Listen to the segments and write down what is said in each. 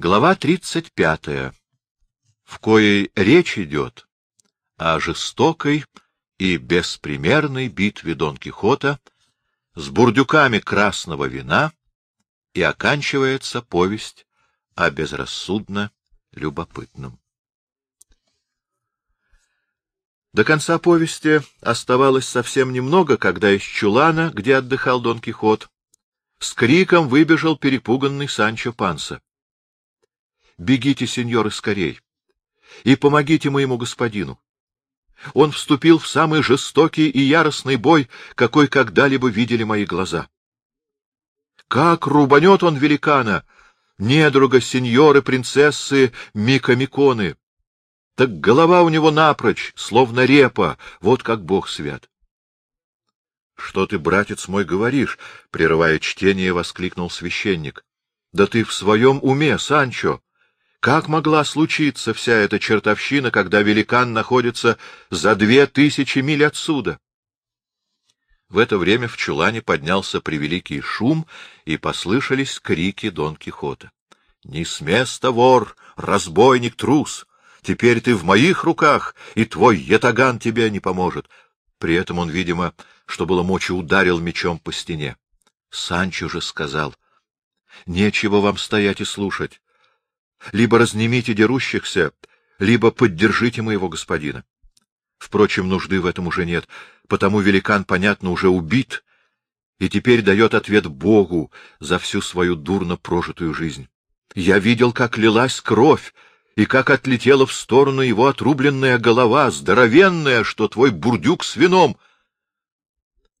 Глава 35, в коей речь идет о жестокой и беспримерной битве Дон Кихота с бурдюками красного вина и оканчивается повесть о безрассудно любопытном. До конца повести оставалось совсем немного, когда из чулана, где отдыхал Дон Кихот, с криком выбежал перепуганный Санчо Панса. Бегите, сеньоры, скорей, и помогите моему господину. Он вступил в самый жестокий и яростный бой, какой когда-либо видели мои глаза. Как рубанет он великана, недруга сеньоры принцессы Микамиконы! Так голова у него напрочь, словно репа, вот как бог свят. — Что ты, братец мой, говоришь? — прерывая чтение, воскликнул священник. — Да ты в своем уме, Санчо! Как могла случиться вся эта чертовщина, когда великан находится за две тысячи миль отсюда? В это время в чулане поднялся превеликий шум, и послышались крики Дон Кихота. — Не с места, вор, разбойник, трус! Теперь ты в моих руках, и твой ятаган тебе не поможет. При этом он, видимо, что было мочи, ударил мечом по стене. Санчо же сказал, — Нечего вам стоять и слушать. Либо разнимите дерущихся, либо поддержите моего господина. Впрочем, нужды в этом уже нет, потому великан, понятно, уже убит и теперь дает ответ Богу за всю свою дурно прожитую жизнь. Я видел, как лилась кровь, и как отлетела в сторону его отрубленная голова, здоровенная, что твой бурдюк с вином —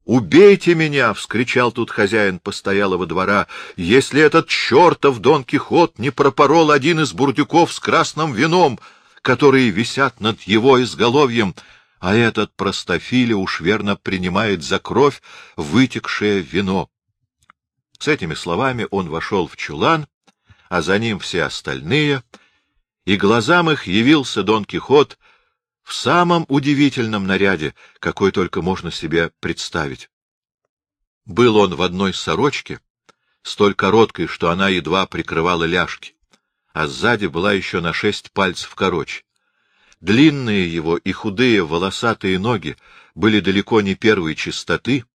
«Убейте меня!» — вскричал тут хозяин постоялого двора. «Если этот чертов Дон Кихот не пропорол один из бурдюков с красным вином, которые висят над его изголовьем, а этот простофиля уж верно принимает за кровь вытекшее вино». С этими словами он вошел в чулан, а за ним все остальные, и глазам их явился Дон Кихот — в самом удивительном наряде, какой только можно себе представить. Был он в одной сорочке, столь короткой, что она едва прикрывала ляжки, а сзади была еще на шесть пальцев короче. Длинные его и худые волосатые ноги были далеко не первой чистоты.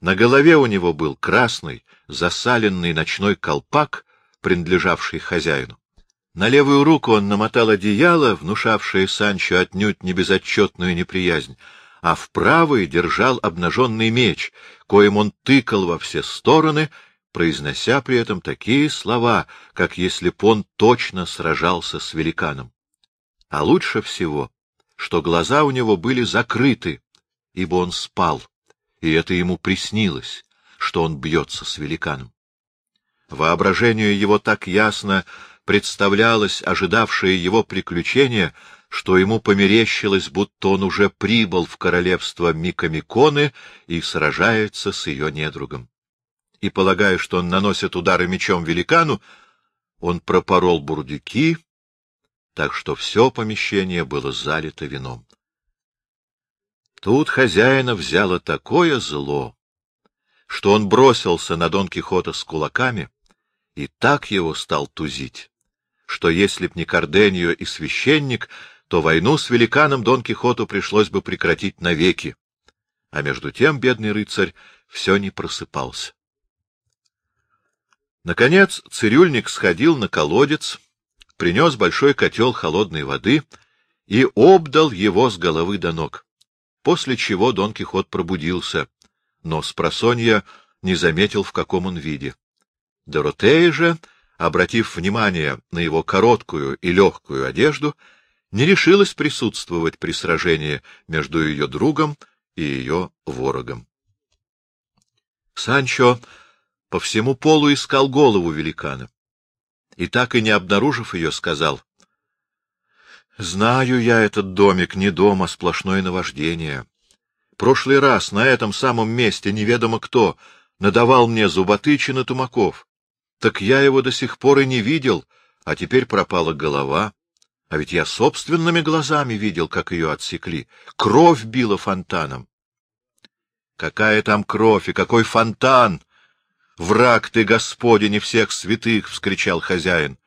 На голове у него был красный, засаленный ночной колпак, принадлежавший хозяину. На левую руку он намотал одеяло, внушавшее Санчо отнюдь не безотчетную неприязнь, а в правой держал обнаженный меч, коим он тыкал во все стороны, произнося при этом такие слова, как если б он точно сражался с великаном. А лучше всего, что глаза у него были закрыты, ибо он спал, и это ему приснилось, что он бьется с великаном. Воображению его так ясно представлялось ожидавшее его приключение, что ему померещилось, будто он уже прибыл в королевство Микамиконы и сражается с ее недругом. И, полагая, что он наносит удары мечом великану, он пропорол бурдюки, так что все помещение было залито вином. Тут хозяина взяло такое зло, что он бросился на Дон Кихота с кулаками и так его стал тузить, что если б не Корденьо и священник, то войну с великаном Дон Кихоту пришлось бы прекратить навеки. А между тем бедный рыцарь все не просыпался. Наконец цирюльник сходил на колодец, принес большой котел холодной воды и обдал его с головы до ног, после чего Дон Кихот пробудился, но с просонья не заметил, в каком он виде. Доротея же обратив внимание на его короткую и легкую одежду, не решилась присутствовать при сражении между ее другом и ее ворогом. Санчо по всему полу искал голову великана, и так и не обнаружив ее, сказал, — Знаю я этот домик, не дом, а сплошное наваждение. Прошлый раз на этом самом месте неведомо кто надавал мне зуботычины тумаков. Так я его до сих пор и не видел, а теперь пропала голова. А ведь я собственными глазами видел, как ее отсекли. Кровь била фонтаном. Какая там кровь и какой фонтан! Враг ты, Господи, всех святых! — вскричал хозяин.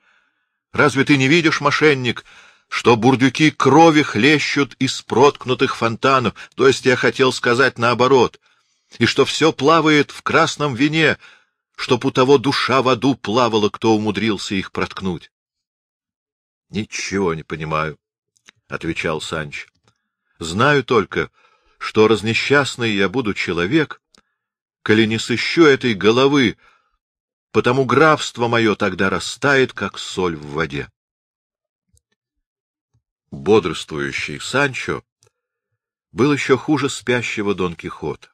Разве ты не видишь, мошенник, что бурдюки крови хлещут из проткнутых фонтанов, то есть я хотел сказать наоборот, и что все плавает в красном вине, чтоб у того душа в аду плавала, кто умудрился их проткнуть? — Ничего не понимаю, — отвечал Санч. — Знаю только, что разнесчастный я буду человек, коли не сыщу этой головы, потому графство мое тогда растает, как соль в воде. Бодрствующий Санчо был еще хуже спящего Дон Кихота.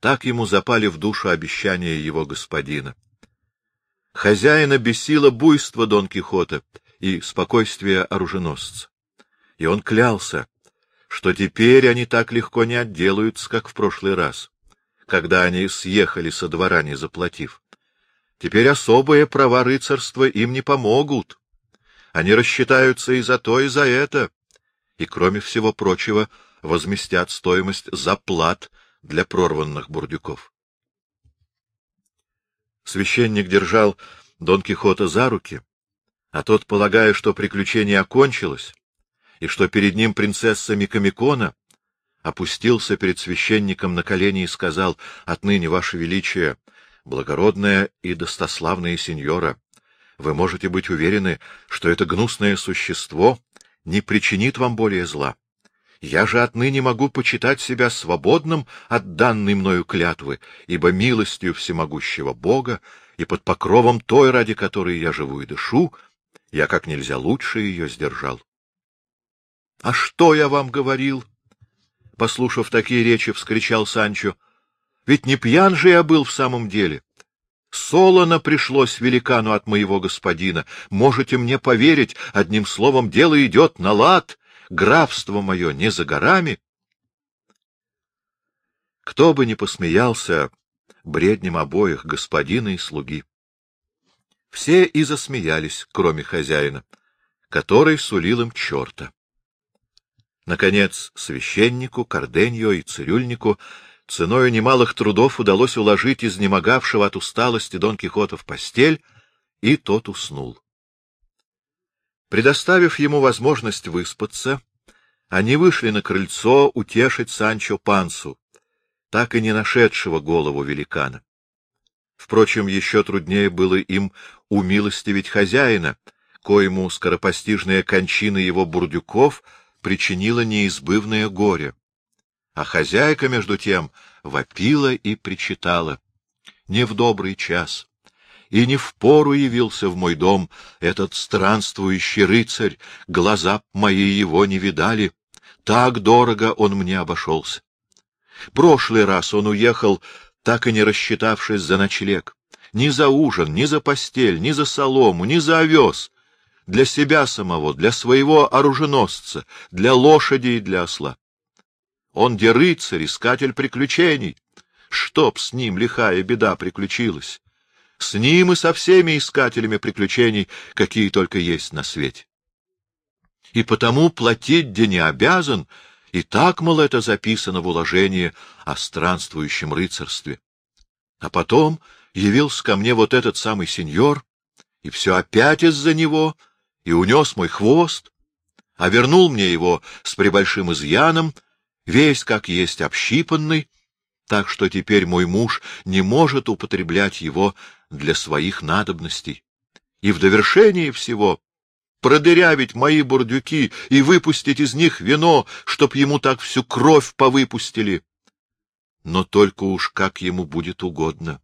Так ему запали в душу обещания его господина. Хозяина бесило буйство Дон Кихота и спокойствие оруженосца. И он клялся, что теперь они так легко не отделаются, как в прошлый раз, когда они съехали со двора, не заплатив. Теперь особые права рыцарства им не помогут. Они рассчитаются и за то, и за это, и, кроме всего прочего, возместят стоимость заплат для прорванных бурдюков. Священник держал Дон Кихота за руки, а тот, полагая, что приключение окончилось, и что перед ним принцесса Микамикона, опустился перед священником на колени и сказал, «Отныне, Ваше Величие, благородная и достославная сеньора, вы можете быть уверены, что это гнусное существо не причинит вам более зла. Я же отныне могу почитать себя свободным от данной мною клятвы, ибо милостью всемогущего Бога и под покровом той, ради которой я живу и дышу, я как нельзя лучше ее сдержал. — А что я вам говорил? — послушав такие речи, вскричал Санчо. — Ведь не пьян же я был в самом деле. Солоно пришлось великану от моего господина. Можете мне поверить, одним словом, дело идет на лад, графство мое не за горами. Кто бы ни посмеялся бреднем обоих господина и слуги. Все и засмеялись, кроме хозяина, который сулил им черта. Наконец, священнику, Корденьо и цирюльнику ценою немалых трудов удалось уложить изнемогавшего от усталости Дон Кихота в постель, и тот уснул. Предоставив ему возможность выспаться, они вышли на крыльцо утешить Санчо Пансу, так и не нашедшего голову великана. Впрочем, еще труднее было им умилостивить хозяина, коему скоропостижная кончина его бурдюков — причинила неизбывное горе. А хозяйка, между тем, вопила и причитала. Не в добрый час, и не в пору явился в мой дом этот странствующий рыцарь, глаза мои его не видали, так дорого он мне обошелся. Прошлый раз он уехал, так и не рассчитавшись за ночлег. Ни за ужин, ни за постель, ни за солому, ни за овес для себя самого, для своего оруженосца, для лошади и для осла. Он где рыцарь, искатель приключений. Чтоб с ним лихая беда приключилась. С ним и со всеми искателями приключений, какие только есть на свете. И потому платить где не обязан, и так, мол, это записано в уложении о странствующем рыцарстве. А потом явился ко мне вот этот самый сеньор, и все опять из-за него и унес мой хвост, а вернул мне его с прибольшим изъяном, весь как есть общипанный, так что теперь мой муж не может употреблять его для своих надобностей. И в довершении всего продырявить мои бурдюки и выпустить из них вино, чтоб ему так всю кровь повыпустили. Но только уж как ему будет угодно.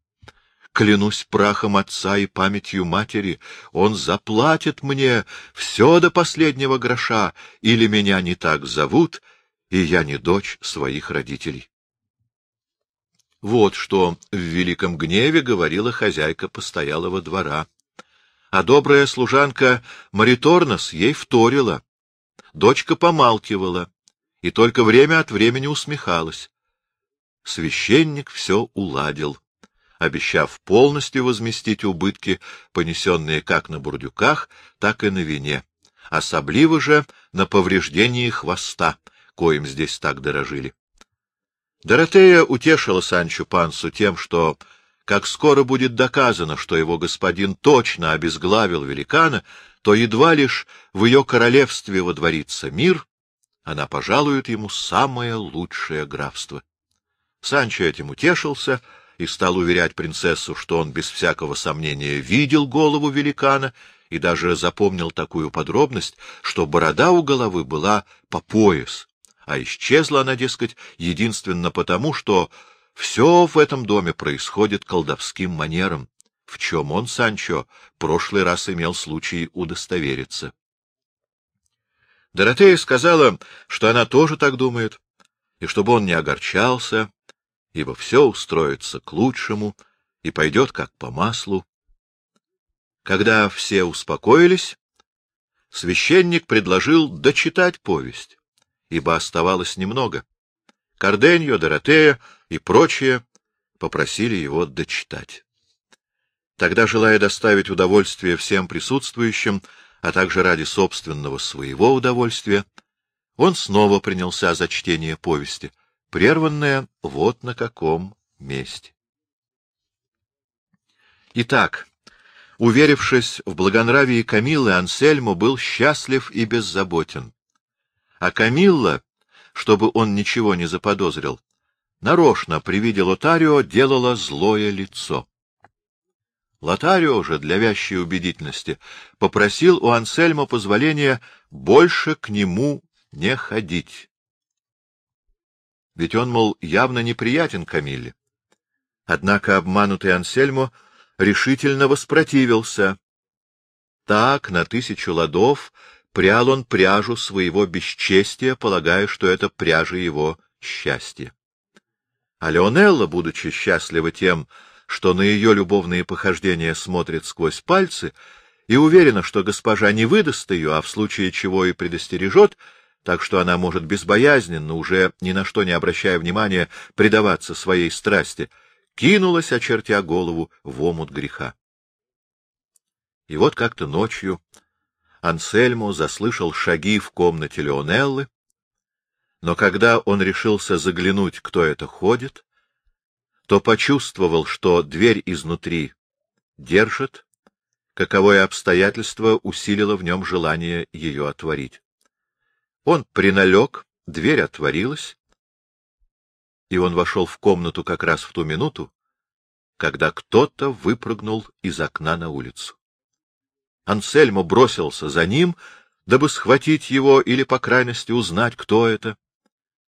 Клянусь прахом отца и памятью матери, он заплатит мне все до последнего гроша, или меня не так зовут, и я не дочь своих родителей. Вот что в великом гневе говорила хозяйка постоялого двора. А добрая служанка Мариторнос ей вторила. Дочка помалкивала и только время от времени усмехалась. Священник все уладил обещав полностью возместить убытки, понесенные как на бурдюках, так и на вине, особливо же на повреждении хвоста, коим здесь так дорожили. Доротея утешила Санчо Пансу тем, что как скоро будет доказано, что его господин точно обезглавил великана, то едва лишь в ее королевстве водворится мир, она пожалует ему самое лучшее графство. Санчо этим утешился и стал уверять принцессу, что он без всякого сомнения видел голову великана и даже запомнил такую подробность, что борода у головы была по пояс, а исчезла она, дескать, единственно потому, что все в этом доме происходит колдовским манером, в чем он, Санчо, прошлый раз имел случай удостовериться. Доротея сказала, что она тоже так думает, и чтобы он не огорчался, ибо все устроится к лучшему и пойдет как по маслу. Когда все успокоились, священник предложил дочитать повесть, ибо оставалось немного. Карденьо, Доротея и прочие попросили его дочитать. Тогда, желая доставить удовольствие всем присутствующим, а также ради собственного своего удовольствия, он снова принялся за чтение повести, прерванное вот на каком месте. Итак, уверившись в благонравии Камиллы, Ансельмо был счастлив и беззаботен. А Камилла, чтобы он ничего не заподозрил, нарочно при виде Лотарио делала злое лицо. Лотарио же для вящей убедительности попросил у Ансельма позволения больше к нему не ходить. Ведь он, мол, явно неприятен Камилле. Однако обманутый Ансельмо решительно воспротивился. Так, на тысячу ладов, прял он пряжу своего бесчестия, полагая, что это пряжа его счастья. А Леонелла, будучи счастлива тем, что на ее любовные похождения смотрит сквозь пальцы, и уверена, что госпожа не выдаст ее, а в случае чего и предостережет, так что она может безбоязненно, уже ни на что не обращая внимания, предаваться своей страсти, кинулась, очертя голову, в омут греха. И вот как-то ночью Ансельмо заслышал шаги в комнате Леонеллы, но когда он решился заглянуть, кто это ходит, то почувствовал, что дверь изнутри держит, каковое обстоятельство усилило в нем желание ее отворить. Он приналег, дверь отворилась, и он вошел в комнату как раз в ту минуту, когда кто-то выпрыгнул из окна на улицу. Ансельмо бросился за ним, дабы схватить его или, по крайности, узнать, кто это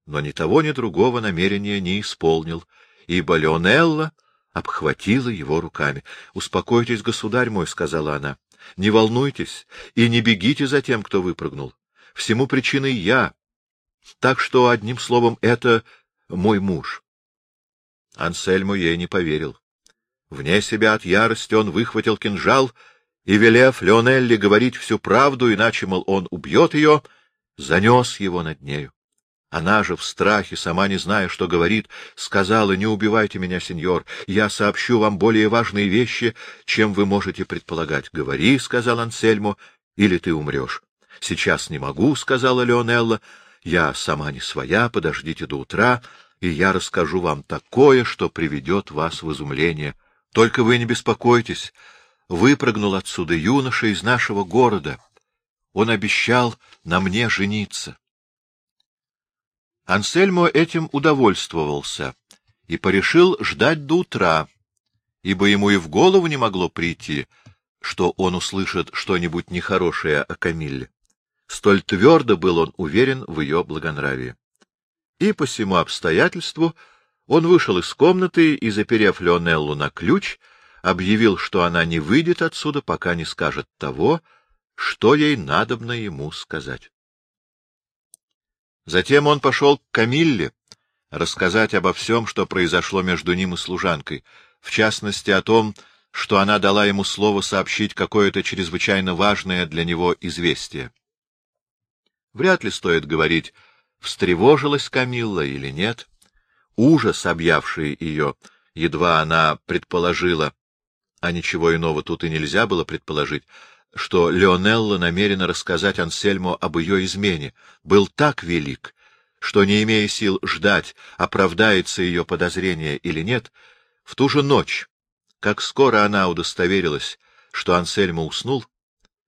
но ни того, ни другого намерения не исполнил, ибо Леонелла обхватила его руками. — Успокойтесь, государь мой, — сказала она, — не волнуйтесь и не бегите за тем, кто выпрыгнул. Всему причиной я. Так что, одним словом, это мой муж. Ансельмо ей не поверил. Вне себя от ярости он выхватил кинжал и, велев Леонелле говорить всю правду, иначе, мол, он убьет ее, занес его над нею. Она же в страхе, сама не зная, что говорит, сказала, «Не убивайте меня, сеньор, я сообщу вам более важные вещи, чем вы можете предполагать». «Говори», — сказал Ансельмо, — «или ты умрешь». «Сейчас не могу», — сказала Леонелла, — «я сама не своя, подождите до утра, и я расскажу вам такое, что приведет вас в изумление. Только вы не беспокойтесь, выпрыгнул отсюда юноша из нашего города. Он обещал на мне жениться». Ансельмо этим удовольствовался и порешил ждать до утра, ибо ему и в голову не могло прийти, что он услышит что-нибудь нехорошее о Камилле. Столь твердо был он уверен в ее благонравии. И по всему обстоятельству он вышел из комнаты и, заперев Леонеллу на ключ, объявил, что она не выйдет отсюда, пока не скажет того, что ей надобно ему сказать. Затем он пошел к Камилле рассказать обо всем, что произошло между ним и служанкой, в частности о том, что она дала ему слово сообщить какое-то чрезвычайно важное для него известие. Вряд ли стоит говорить, встревожилась Камилла или нет. Ужас, объявший ее, едва она предположила, а ничего иного тут и нельзя было предположить, что Леонелла намерена рассказать Ансельмо об ее измене, был так велик, что, не имея сил ждать, оправдается ее подозрение или нет, в ту же ночь, Как скоро она удостоверилась, что Ансельмо уснул,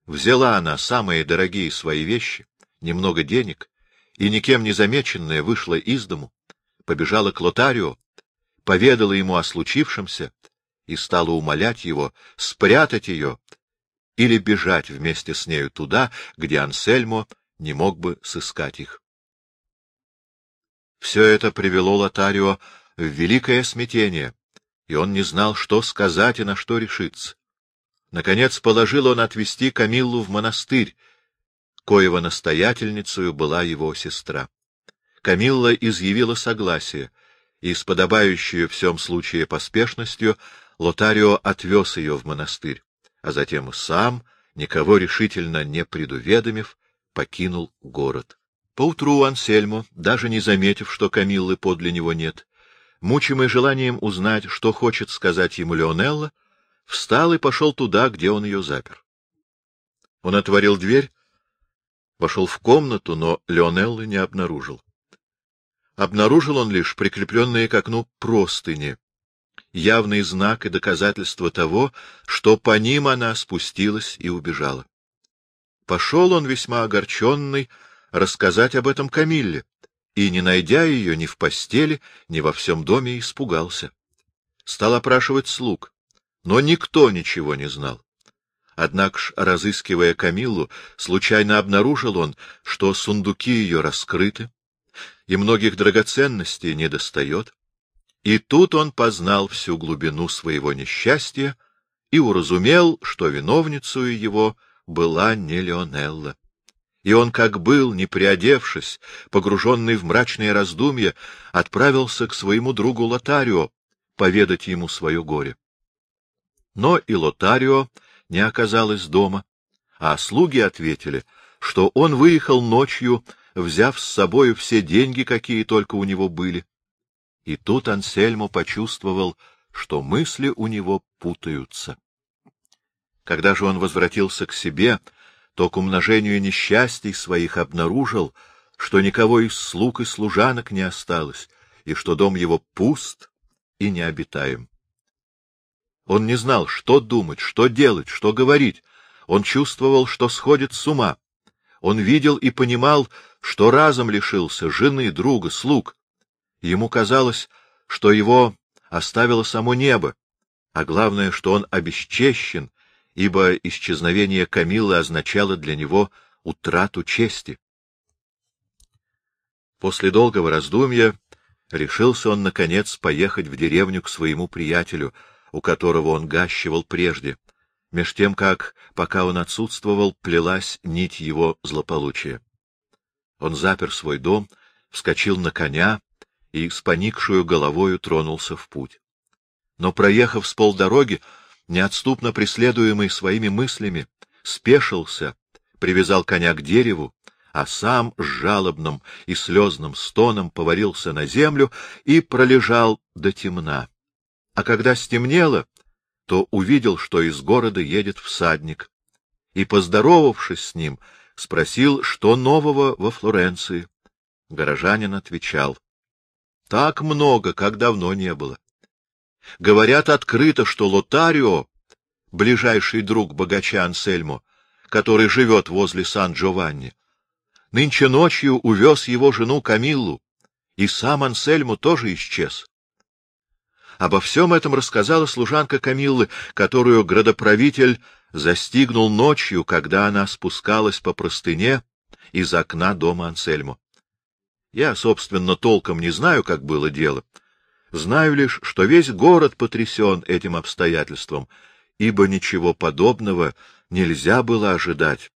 взяла она самые дорогие свои вещи, немного денег, и никем не замеченная вышла из дому, побежала к Лотарио, поведала ему о случившемся и стала умолять его спрятать ее или бежать вместе с нею туда, где Ансельмо не мог бы сыскать их. Все это привело Лотарио в великое смятение, и он не знал, что сказать и на что решиться. Наконец положил он отвести Камиллу в монастырь, коего настоятельницею была его сестра. Камилла изъявила согласие, и с подобающей в всем случае поспешностью Лотарио отвез ее в монастырь, а затем сам, никого решительно не предуведомив, покинул город. Поутру Ансельмо, даже не заметив, что Камиллы подле него нет, мучимый желанием узнать, что хочет сказать ему Леонелла, встал и пошел туда, где он ее запер. Он отворил дверь, вошел в комнату, но Леонеллы не обнаружил. Обнаружил он лишь прикрепленные к окну простыни, явный знак и доказательство того, что по ним она спустилась и убежала. Пошел он весьма огорченный рассказать об этом Камилле, и, не найдя ее ни в постели, ни во всем доме, испугался. Стал опрашивать слуг, но никто ничего не знал. Однако ж, разыскивая Камиллу, случайно обнаружил он, что сундуки ее раскрыты, и многих драгоценностей не достает. И тут он познал всю глубину своего несчастья и уразумел, что виновницей его — была не Леонелла. И он, как был, не приодевшись, погруженный в мрачные раздумья, отправился к своему другу Лотарио поведать ему свое горе. Но и Лотарио не оказалось дома, а слуги ответили, что он выехал ночью, взяв с собою все деньги, какие только у него были. И тут Ансельмо почувствовал, что мысли у него путаются. Когда же он возвратился к себе, то к умножению несчастий своих обнаружил, что никого из слуг и служанок не осталось, и что дом его пуст и необитаем. Он не знал, что думать, что делать, что говорить. Он чувствовал, что сходит с ума. Он видел и понимал, что разом лишился жены, друга, слуг. Ему казалось, что его оставило само небо, а главное, что он обесчещен ибо исчезновение Камилы означало для него утрату чести. После долгого раздумья решился он, наконец, поехать в деревню к своему приятелю, у которого он гащивал прежде, меж тем, как, пока он отсутствовал, плелась нить его злополучия. Он запер свой дом, вскочил на коня и с поникшую головою тронулся в путь. Но, проехав с полдороги, неотступно преследуемый своими мыслями, спешился, привязал коня к дереву, а сам с жалобным и слезным стоном повалился на землю и пролежал до темна. А когда стемнело, то увидел, что из города едет всадник, и, поздоровавшись с ним, спросил, что нового во Флоренции. Горожанин отвечал. — Так много, как давно не было. Говорят открыто, что Лотарио, ближайший друг богача Ансельмо, который живет возле Сан-Джованни, нынче ночью увез его жену Камиллу, и сам Ансельмо тоже исчез. Обо всем этом рассказала служанка Камиллы, которую градоправитель застигнул ночью, когда она спускалась по простыне из окна дома Ансельмо. Я, собственно, толком не знаю, как было дело, Знаю лишь, что весь город потрясен этим обстоятельством, ибо ничего подобного нельзя было ожидать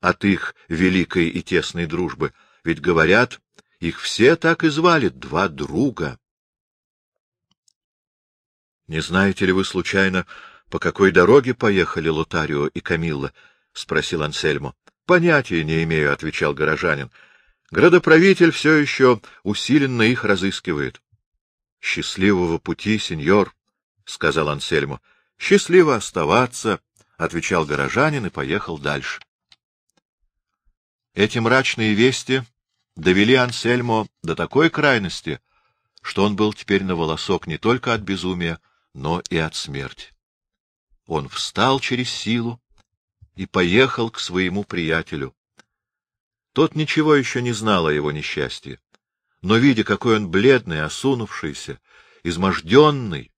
от их великой и тесной дружбы, ведь, говорят, их все так и звали — два друга. — Не знаете ли вы, случайно, по какой дороге поехали Лотарио и Камилла? — спросил Ансельмо. — Понятия не имею, — отвечал горожанин. — Градоправитель все еще усиленно их разыскивает. — Счастливого пути, сеньор, — сказал Ансельмо. — Счастливо оставаться, — отвечал горожанин и поехал дальше. Эти мрачные вести довели Ансельмо до такой крайности, что он был теперь на волосок не только от безумия, но и от смерти. Он встал через силу и поехал к своему приятелю. Тот ничего еще не знал о его несчастье, но, видя, какой он бледный, осунувшийся, изможденный,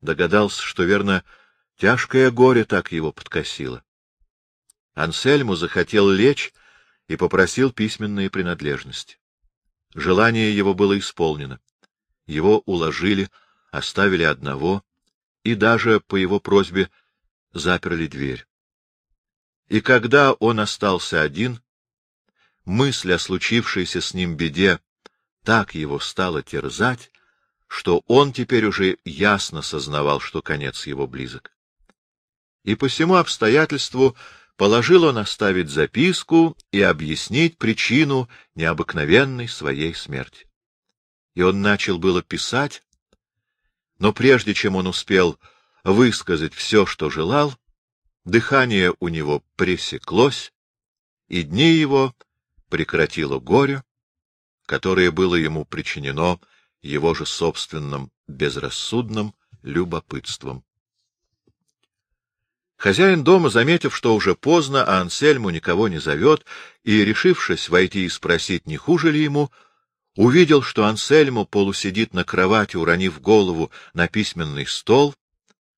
догадался, что, верно, тяжкое горе так его подкосило. Ансельму захотел лечь и попросил письменные принадлежности. Желание его было исполнено. Его уложили, оставили одного и даже, по его просьбе, заперли дверь. И когда он остался один, мысль о случившейся с ним беде так его стала терзать, что он теперь уже ясно сознавал, что конец его близок. И по всему обстоятельству положил он оставить записку и объяснить причину необыкновенной своей смерти. И он начал было писать, но прежде чем он успел высказать все, что желал, дыхание у него пресеклось, и дни его прекратило горе, которое было ему причинено его же собственным безрассудным любопытством. Хозяин дома, заметив, что уже поздно, а Ансельму никого не зовет, и, решившись войти и спросить, не хуже ли ему, увидел, что Ансельму полусидит на кровати, уронив голову на письменный стол,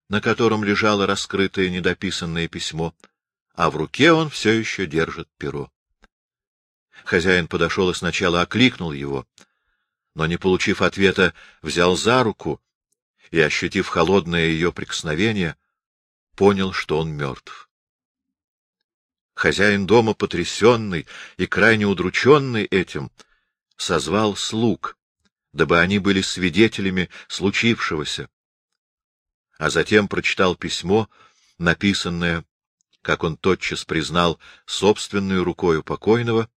на котором лежало раскрытое недописанное письмо, а в руке он все еще держит перо. Хозяин подошел и сначала окликнул его, но, не получив ответа, взял за руку и, ощутив холодное ее прикосновение, понял, что он мертв. Хозяин дома, потрясенный и крайне удрученный этим, созвал слуг, дабы они были свидетелями случившегося, а затем прочитал письмо, написанное, как он тотчас признал, собственной рукою покойного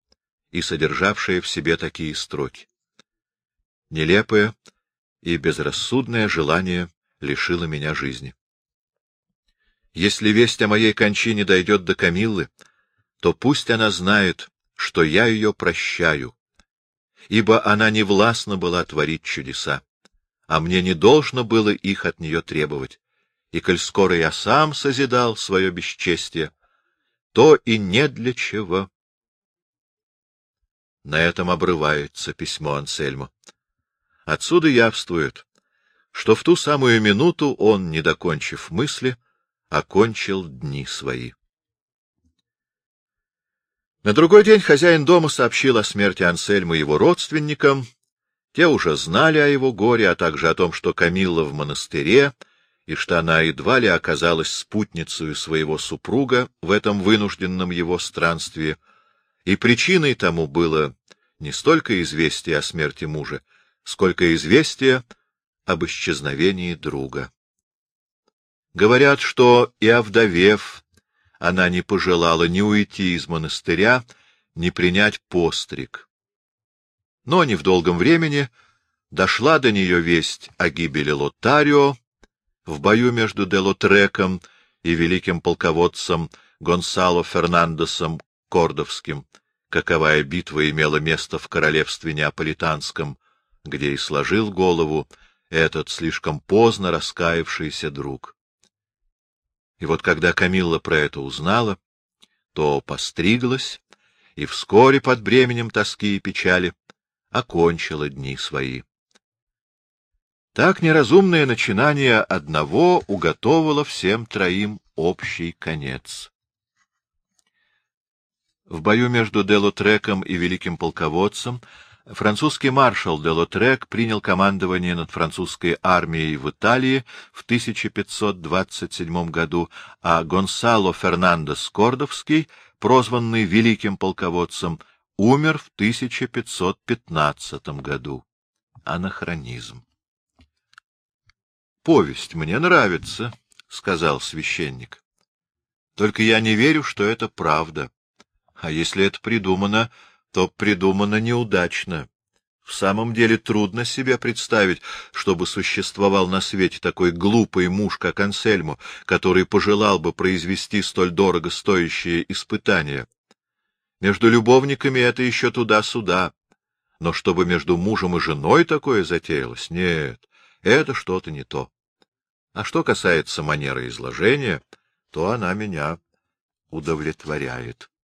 и содержавшее в себе такие строки. Нелепое и безрассудное желание лишило меня жизни. Если весть о моей кончине дойдет до Камиллы, то пусть она знает, что я ее прощаю, ибо она не властна была творить чудеса, а мне не должно было их от нее требовать. И коль скоро я сам созидал свое бесчестие, то и не для чего. На этом обрывается письмо Ансельму. Отсюда явствует, что в ту самую минуту он, не докончив мысли, окончил дни свои. На другой день хозяин дома сообщил о смерти Ансельма его родственникам. Те уже знали о его горе, а также о том, что Камилла в монастыре, и что она едва ли оказалась спутницей своего супруга в этом вынужденном его странстве, и причиной тому было не столько известие о смерти мужа, сколько известие об исчезновении друга. Говорят, что и овдовев, она не пожелала ни уйти из монастыря, ни принять постриг. Но не в долгом времени дошла до нее весть о гибели Лотарио в бою между Делотреком и великим полководцем Гонсало Фернандесом Кордовским, каковая битва имела место в королевстве Неаполитанском, где и сложил голову этот слишком поздно раскаявшийся друг. И вот когда Камилла про это узнала, то постриглась и вскоре под бременем тоски и печали окончила дни свои. Так неразумное начинание одного уготовило всем троим общий конец. В бою между Делотреком и великим полководцем Французский маршал де Лотрек принял командование над французской армией в Италии в 1527 году, а Гонсало Фернандес Кордовский, прозванный великим полководцем, умер в 1515 году. Анахронизм. «Повесть мне нравится», — сказал священник. «Только я не верю, что это правда. А если это придумано, то придумано неудачно. В самом деле трудно себе представить, чтобы существовал на свете такой глупый муж, как Ансельмо, который пожелал бы произвести столь дорого стоящее испытание. Между любовниками это еще туда-сюда. Но чтобы между мужем и женой такое затеялось, нет, это что-то не то. А что касается манеры изложения, то она меня удовлетворяет.